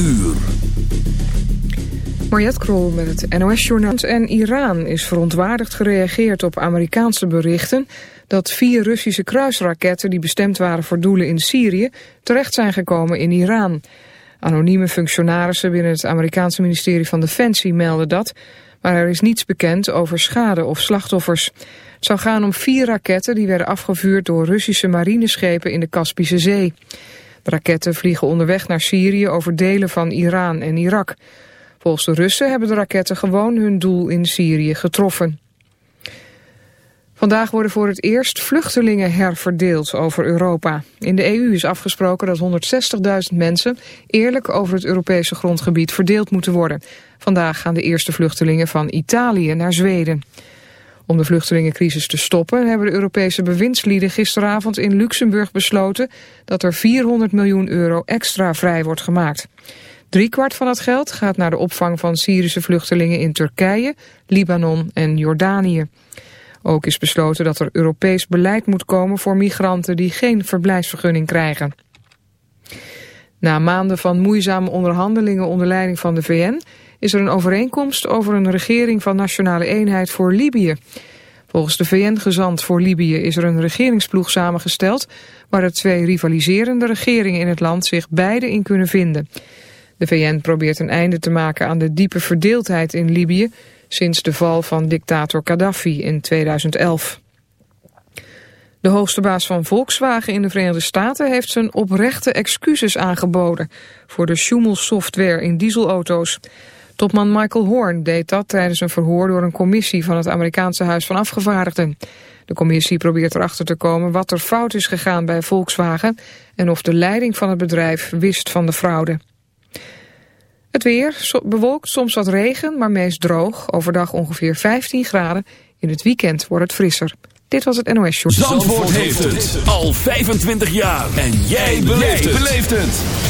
uur. Mariette Krol met het NOS-journaal. En Iran is verontwaardigd gereageerd op Amerikaanse berichten... dat vier Russische kruisraketten die bestemd waren voor doelen in Syrië... terecht zijn gekomen in Iran. Anonieme functionarissen binnen het Amerikaanse ministerie van Defensie melden dat... maar er is niets bekend over schade of slachtoffers. Het zou gaan om vier raketten die werden afgevuurd door Russische marineschepen in de Kaspische Zee. Raketten vliegen onderweg naar Syrië over delen van Iran en Irak... Volgens de Russen hebben de raketten gewoon hun doel in Syrië getroffen. Vandaag worden voor het eerst vluchtelingen herverdeeld over Europa. In de EU is afgesproken dat 160.000 mensen eerlijk over het Europese grondgebied verdeeld moeten worden. Vandaag gaan de eerste vluchtelingen van Italië naar Zweden. Om de vluchtelingencrisis te stoppen hebben de Europese bewindslieden gisteravond in Luxemburg besloten dat er 400 miljoen euro extra vrij wordt gemaakt. Driekwart van dat geld gaat naar de opvang van Syrische vluchtelingen in Turkije, Libanon en Jordanië. Ook is besloten dat er Europees beleid moet komen voor migranten die geen verblijfsvergunning krijgen. Na maanden van moeizame onderhandelingen onder leiding van de VN is er een overeenkomst over een regering van nationale eenheid voor Libië. Volgens de VN-gezant voor Libië is er een regeringsploeg samengesteld waar de twee rivaliserende regeringen in het land zich beide in kunnen vinden. De VN probeert een einde te maken aan de diepe verdeeldheid in Libië sinds de val van dictator Gaddafi in 2011. De hoogste baas van Volkswagen in de Verenigde Staten heeft zijn oprechte excuses aangeboden voor de Schumel-software in dieselauto's. Topman Michael Horn deed dat tijdens een verhoor door een commissie van het Amerikaanse Huis van Afgevaardigden. De commissie probeert erachter te komen wat er fout is gegaan bij Volkswagen en of de leiding van het bedrijf wist van de fraude. Het weer, bewolkt, soms wat regen, maar meest droog. Overdag ongeveer 15 graden. In het weekend wordt het frisser. Dit was het NOS Show. Zandvoort, heeft het al 25 jaar. En jij beleeft het.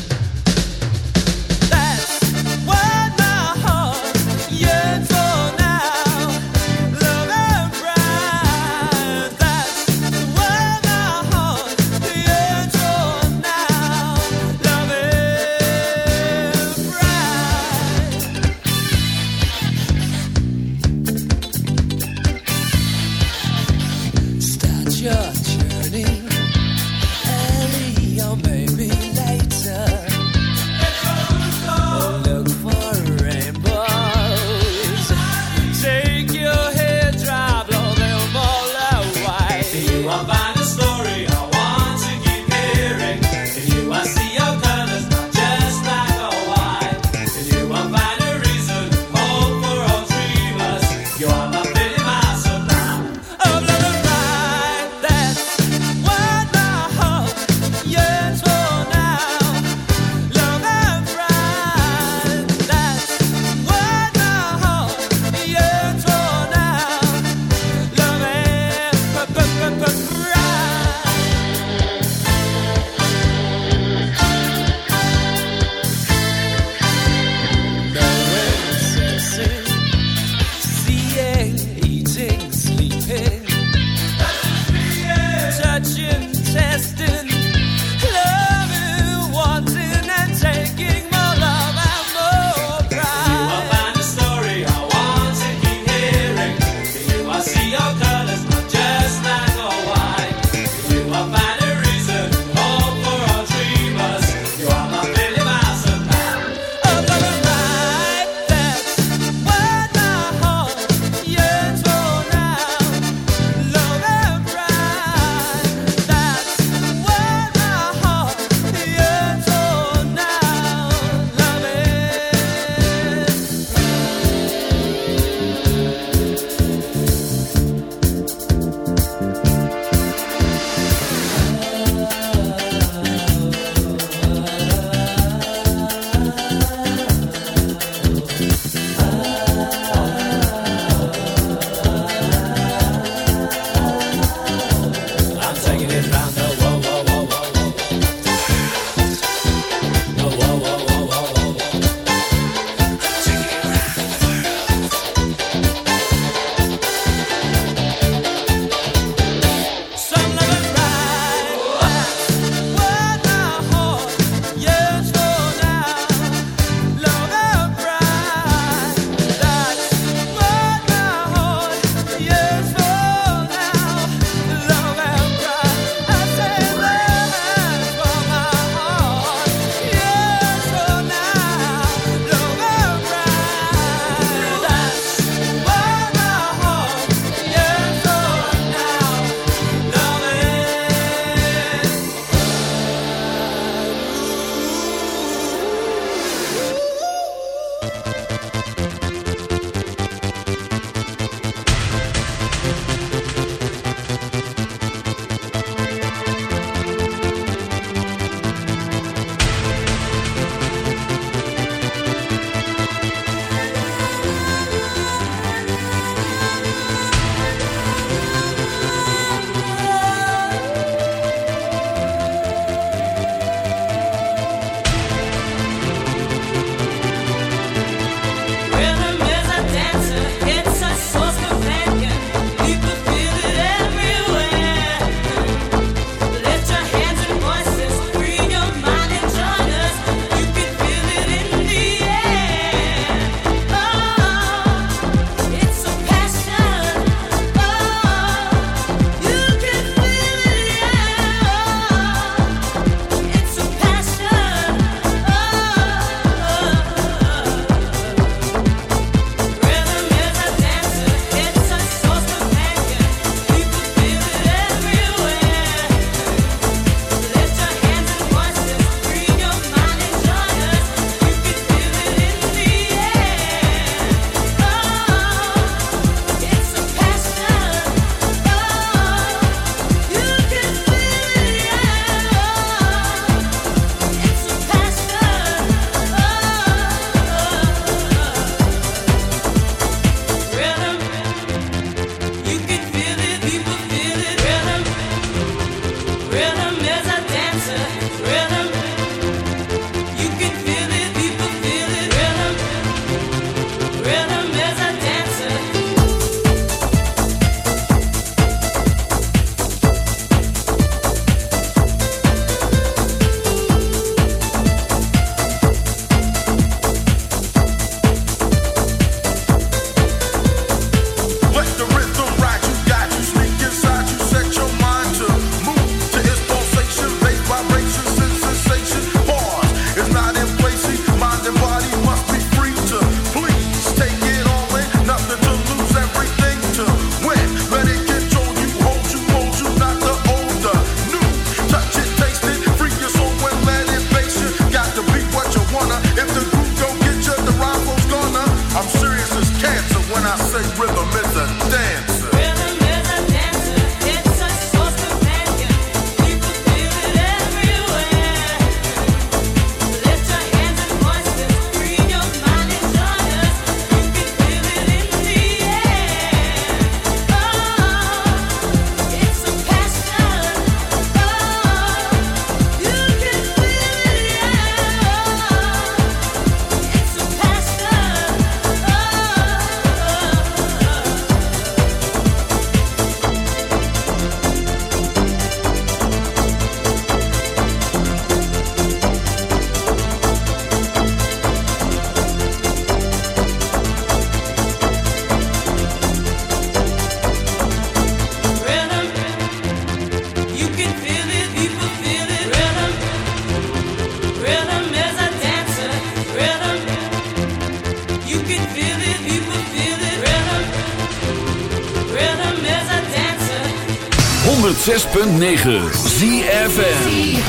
106.9 ZFM.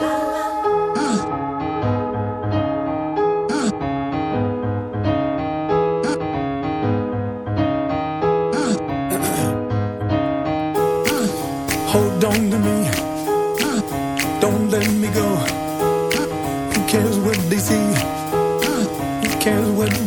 Hold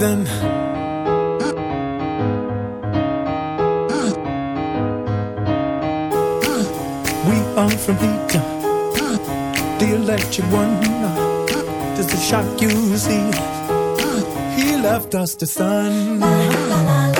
Breathing. We are from heat, the electric one. Just a shock you see. He left us the sun.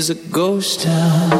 Is a ghost town.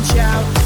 And shout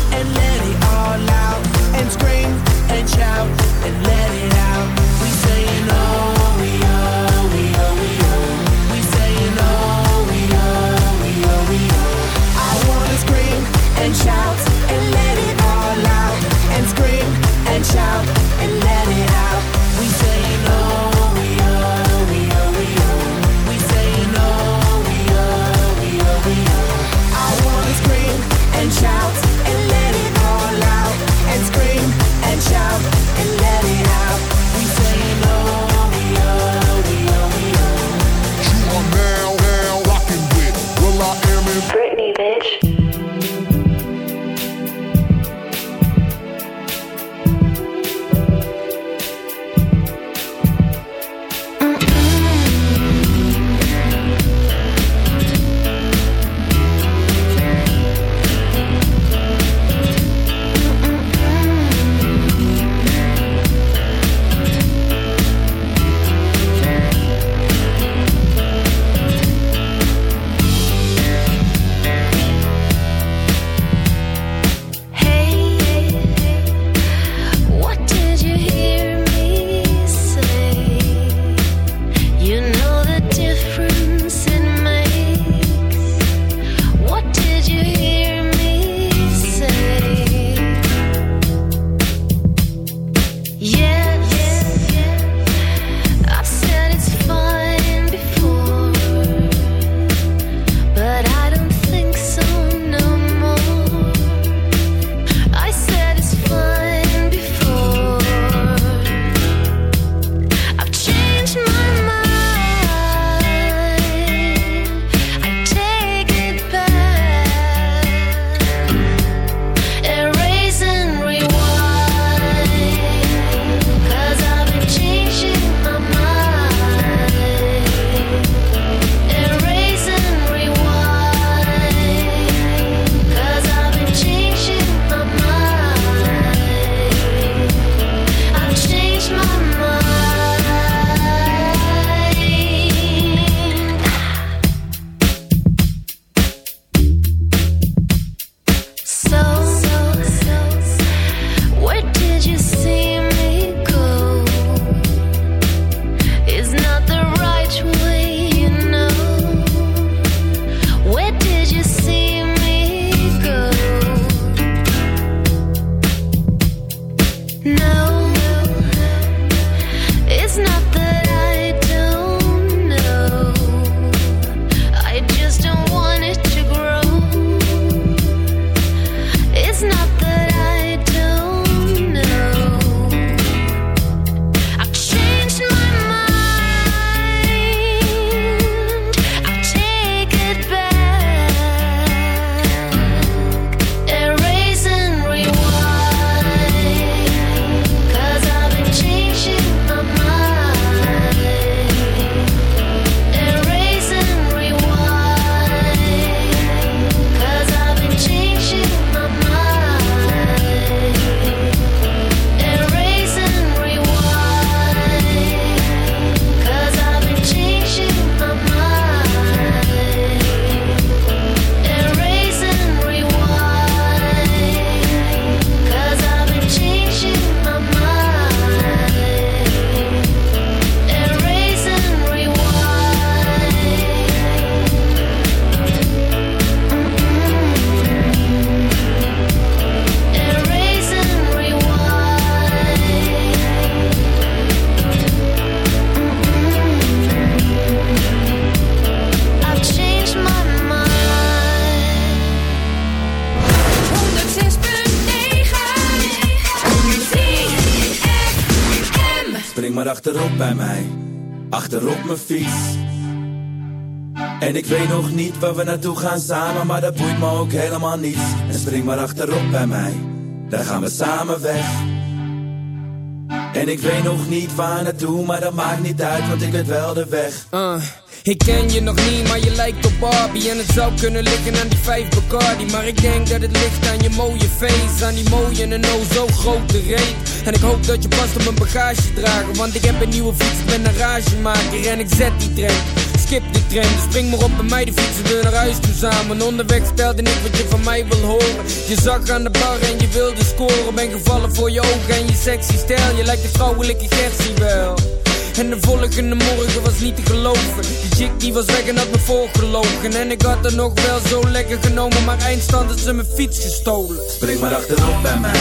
waar we naartoe gaan samen, maar dat boeit me ook helemaal niet. En spring maar achterop bij mij, dan gaan we samen weg. En ik weet nog niet waar naartoe, maar dat maakt niet uit, want ik weet wel de weg. Uh. Ik ken je nog niet, maar je lijkt op Barbie En het zou kunnen liggen aan die vijf Bacardi Maar ik denk dat het ligt aan je mooie face Aan die mooie en oh zo grote reet En ik hoop dat je past op mijn bagage dragen Want ik heb een nieuwe fiets, ik ben een ragemaker. En ik zet die train skip die train Dus spring maar op bij mij, de fietsen we naar huis toe samen. Onderweg stelde ik wat je van mij wil horen. Je zag aan de bar en je wilde scoren Ben gevallen voor je ogen en je sexy stijl. Je lijkt de vrouwelijke Gertie wel. En de volgende morgen was niet te geloven. Die chick die was weg en had me voorgelogen. En ik had er nog wel zo lekker genomen Maar eindstand had ze mijn fiets gestolen. Spring maar achterop bij mij